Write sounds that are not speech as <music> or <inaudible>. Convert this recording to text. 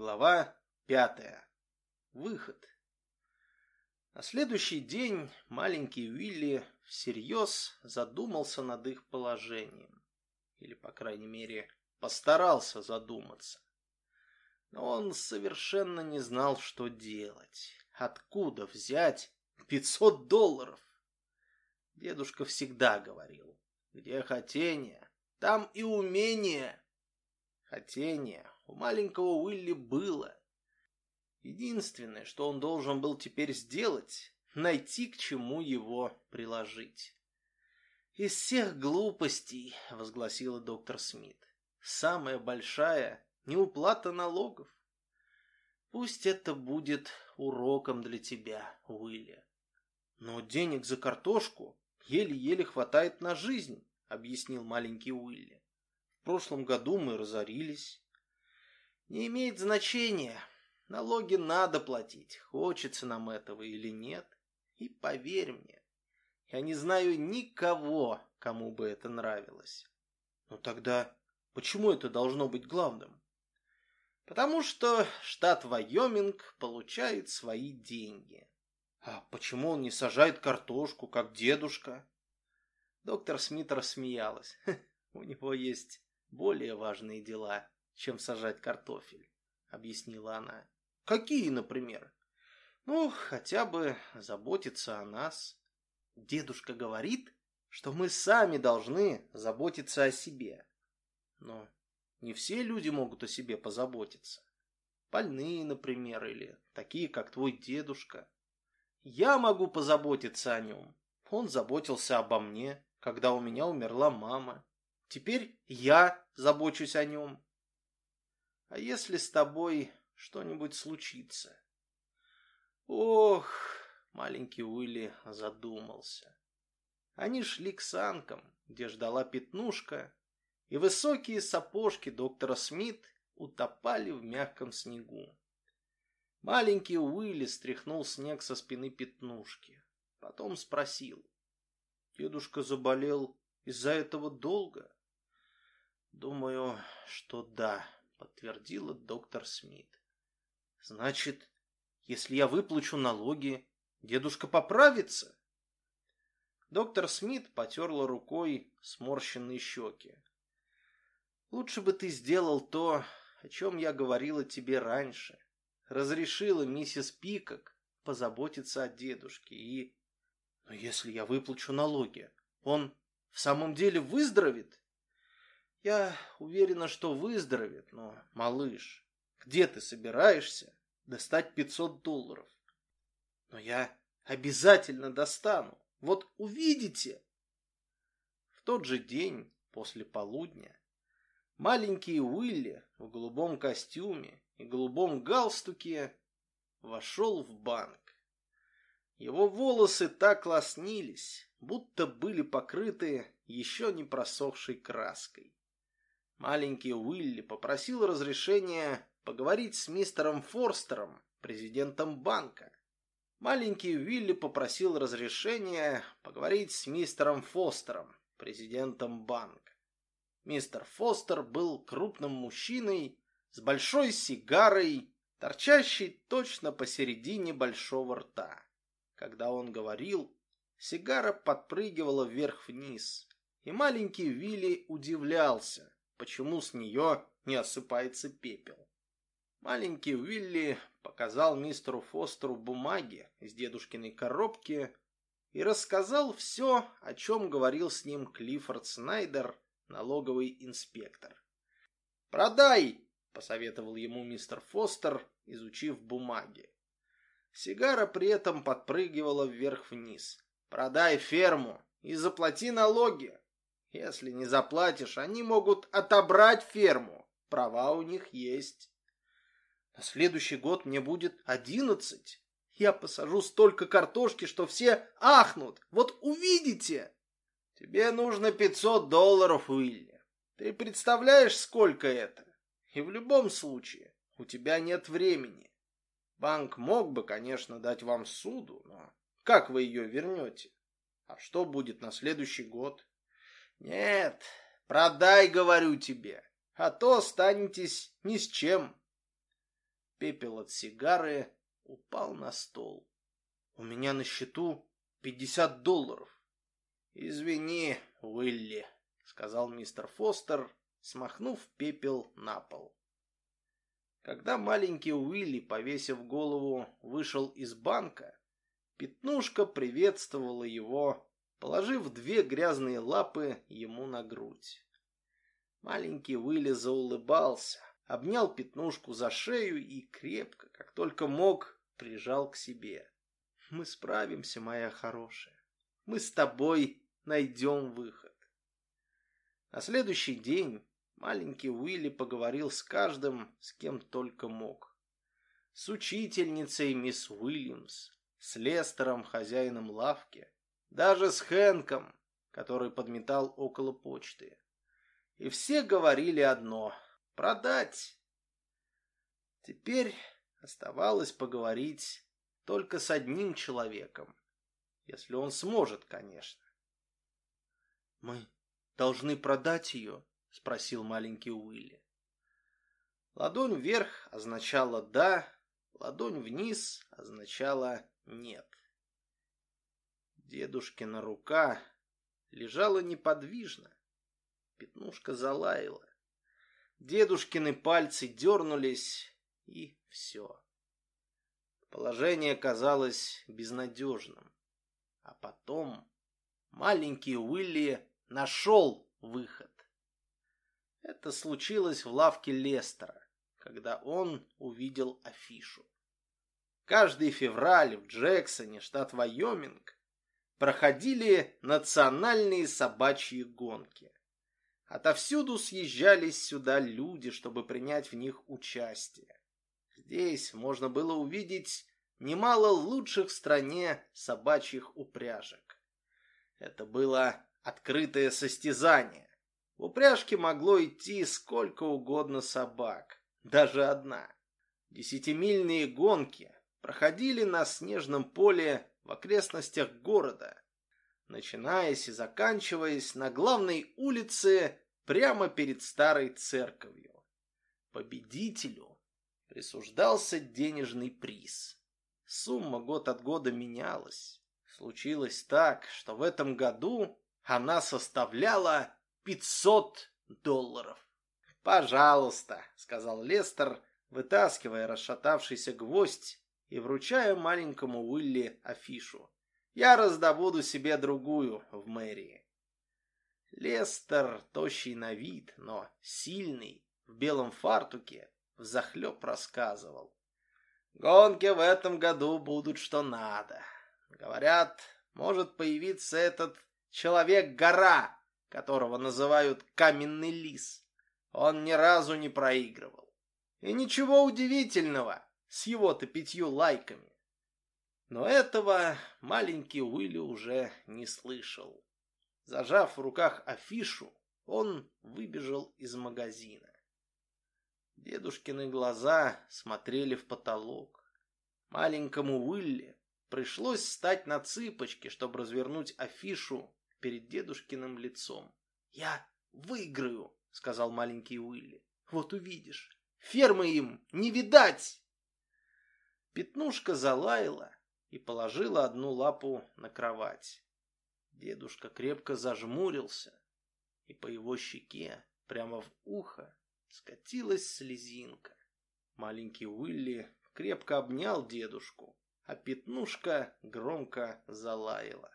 Глава пятая. Выход. На следующий день маленький Уилли всерьез задумался над их положением. Или, по крайней мере, постарался задуматься. Но он совершенно не знал, что делать. Откуда взять пятьсот долларов? Дедушка всегда говорил, где хотение, там и умение. Хотение у маленького Уилли было. Единственное, что он должен был теперь сделать, найти к чему его приложить. «Из всех глупостей», — возгласила доктор Смит, — «самая большая — неуплата налогов. Пусть это будет уроком для тебя, Уилли. Но денег за картошку еле-еле хватает на жизнь», — объяснил маленький Уилли. «В прошлом году мы разорились». «Не имеет значения», Налоги надо платить, хочется нам этого или нет. И поверь мне, я не знаю никого, кому бы это нравилось. Но тогда почему это должно быть главным? Потому что штат Вайоминг получает свои деньги. А почему он не сажает картошку, как дедушка? Доктор Смит рассмеялась. <laughs> У него есть более важные дела, чем сажать картофель, объяснила она. Какие, например? Ну, хотя бы заботиться о нас. Дедушка говорит, что мы сами должны заботиться о себе. Но не все люди могут о себе позаботиться. Больные, например, или такие, как твой дедушка. Я могу позаботиться о нем. Он заботился обо мне, когда у меня умерла мама. Теперь я забочусь о нем. А если с тобой что-нибудь случится. Ох, маленький Уилли задумался. Они шли к санкам, где ждала пятнушка, и высокие сапожки доктора Смит утопали в мягком снегу. Маленький Уилли стряхнул снег со спины пятнушки. Потом спросил. Дедушка заболел из-за этого долга? Думаю, что да, подтвердила доктор Смит. Значит, если я выплачу налоги, дедушка поправится? Доктор Смит потерла рукой сморщенные щеки. Лучше бы ты сделал то, о чем я говорила тебе раньше. Разрешила миссис Пикок позаботиться о дедушке и... Но если я выплачу налоги, он в самом деле выздоровеет? Я уверена, что выздоровеет, но, малыш, где ты собираешься достать 500 долларов? Но я обязательно достану. Вот увидите. В тот же день, после полудня, маленький Уилли в голубом костюме и голубом галстуке вошел в банк. Его волосы так лоснились, будто были покрыты еще не просохшей краской. Маленький Уилли попросил разрешения поговорить с мистером Форстером, президентом банка. Маленький Уилли попросил разрешения поговорить с мистером Фостером, президентом банка. Мистер Фостер был крупным мужчиной с большой сигарой, торчащей точно посередине большого рта. Когда он говорил, сигара подпрыгивала вверх-вниз, и маленький Вилли удивлялся, почему с нее не осыпается пепел. Маленький Уилли показал мистеру Фостеру бумаги из дедушкиной коробки и рассказал все, о чем говорил с ним Клиффорд Снайдер, налоговый инспектор. «Продай!» – посоветовал ему мистер Фостер, изучив бумаги. Сигара при этом подпрыгивала вверх-вниз. «Продай ферму и заплати налоги. Если не заплатишь, они могут отобрать ферму. Права у них есть». На следующий год мне будет одиннадцать. Я посажу столько картошки, что все ахнут. Вот увидите. Тебе нужно пятьсот долларов, Уилли. Ты представляешь, сколько это? И в любом случае, у тебя нет времени. Банк мог бы, конечно, дать вам суду, но как вы ее вернете? А что будет на следующий год? Нет, продай, говорю тебе, а то останетесь ни с чем. пепел от сигары, упал на стол. «У меня на счету пятьдесят долларов». «Извини, Уилли», — сказал мистер Фостер, смахнув пепел на пол. Когда маленький Уилли, повесив голову, вышел из банка, Пятнушка приветствовала его, положив две грязные лапы ему на грудь. Маленький Уилли заулыбался, обнял Пятнушку за шею и крепко, как только мог, прижал к себе. «Мы справимся, моя хорошая. Мы с тобой найдем выход». На следующий день маленький Уилли поговорил с каждым, с кем только мог. С учительницей мисс Уильямс, с Лестером, хозяином лавки, даже с Хэнком, который подметал около почты. И все говорили одно — продать. Теперь оставалось поговорить только с одним человеком, если он сможет, конечно. «Мы должны продать ее?» — спросил маленький Уилли. Ладонь вверх означала «да», ладонь вниз означала нет. Дедушкина рука лежала неподвижно. Пятнушка залаяла. Дедушкины пальцы дернулись, и все. Положение казалось безнадежным. А потом маленький Уилли нашел выход. Это случилось в лавке Лестера, когда он увидел афишу. Каждый февраль в Джексоне, штат Вайоминг, проходили национальные собачьи гонки. Отовсюду съезжались сюда люди, чтобы принять в них участие. Здесь можно было увидеть немало лучших в стране собачьих упряжек. Это было открытое состязание. В упряжке могло идти сколько угодно собак, даже одна. Десятимильные гонки проходили на снежном поле в окрестностях города, начинаясь и заканчиваясь на главной улице прямо перед старой церковью. Победителю присуждался денежный приз. Сумма год от года менялась. Случилось так, что в этом году она составляла 500 долларов. «Пожалуйста», — сказал Лестер, вытаскивая расшатавшийся гвоздь и вручаю маленькому Уилли афишу. Я раздобуду себе другую в мэрии. Лестер, тощий на вид, но сильный, в белом фартуке, взахлеб рассказывал. Гонки в этом году будут что надо. Говорят, может появиться этот человек-гора, которого называют каменный лис. Он ни разу не проигрывал. И ничего удивительного, с его-то пятью лайками. Но этого маленький Уилли уже не слышал. Зажав в руках афишу, он выбежал из магазина. Дедушкины глаза смотрели в потолок. Маленькому Уилли пришлось встать на цыпочки, чтобы развернуть афишу перед дедушкиным лицом. «Я выиграю», — сказал маленький Уилли. «Вот увидишь. Фермы им не видать!» Пятнушка залаяла и положила одну лапу на кровать. Дедушка крепко зажмурился, и по его щеке, прямо в ухо, скатилась слезинка. Маленький Уилли крепко обнял дедушку, а Пятнушка громко залаяла.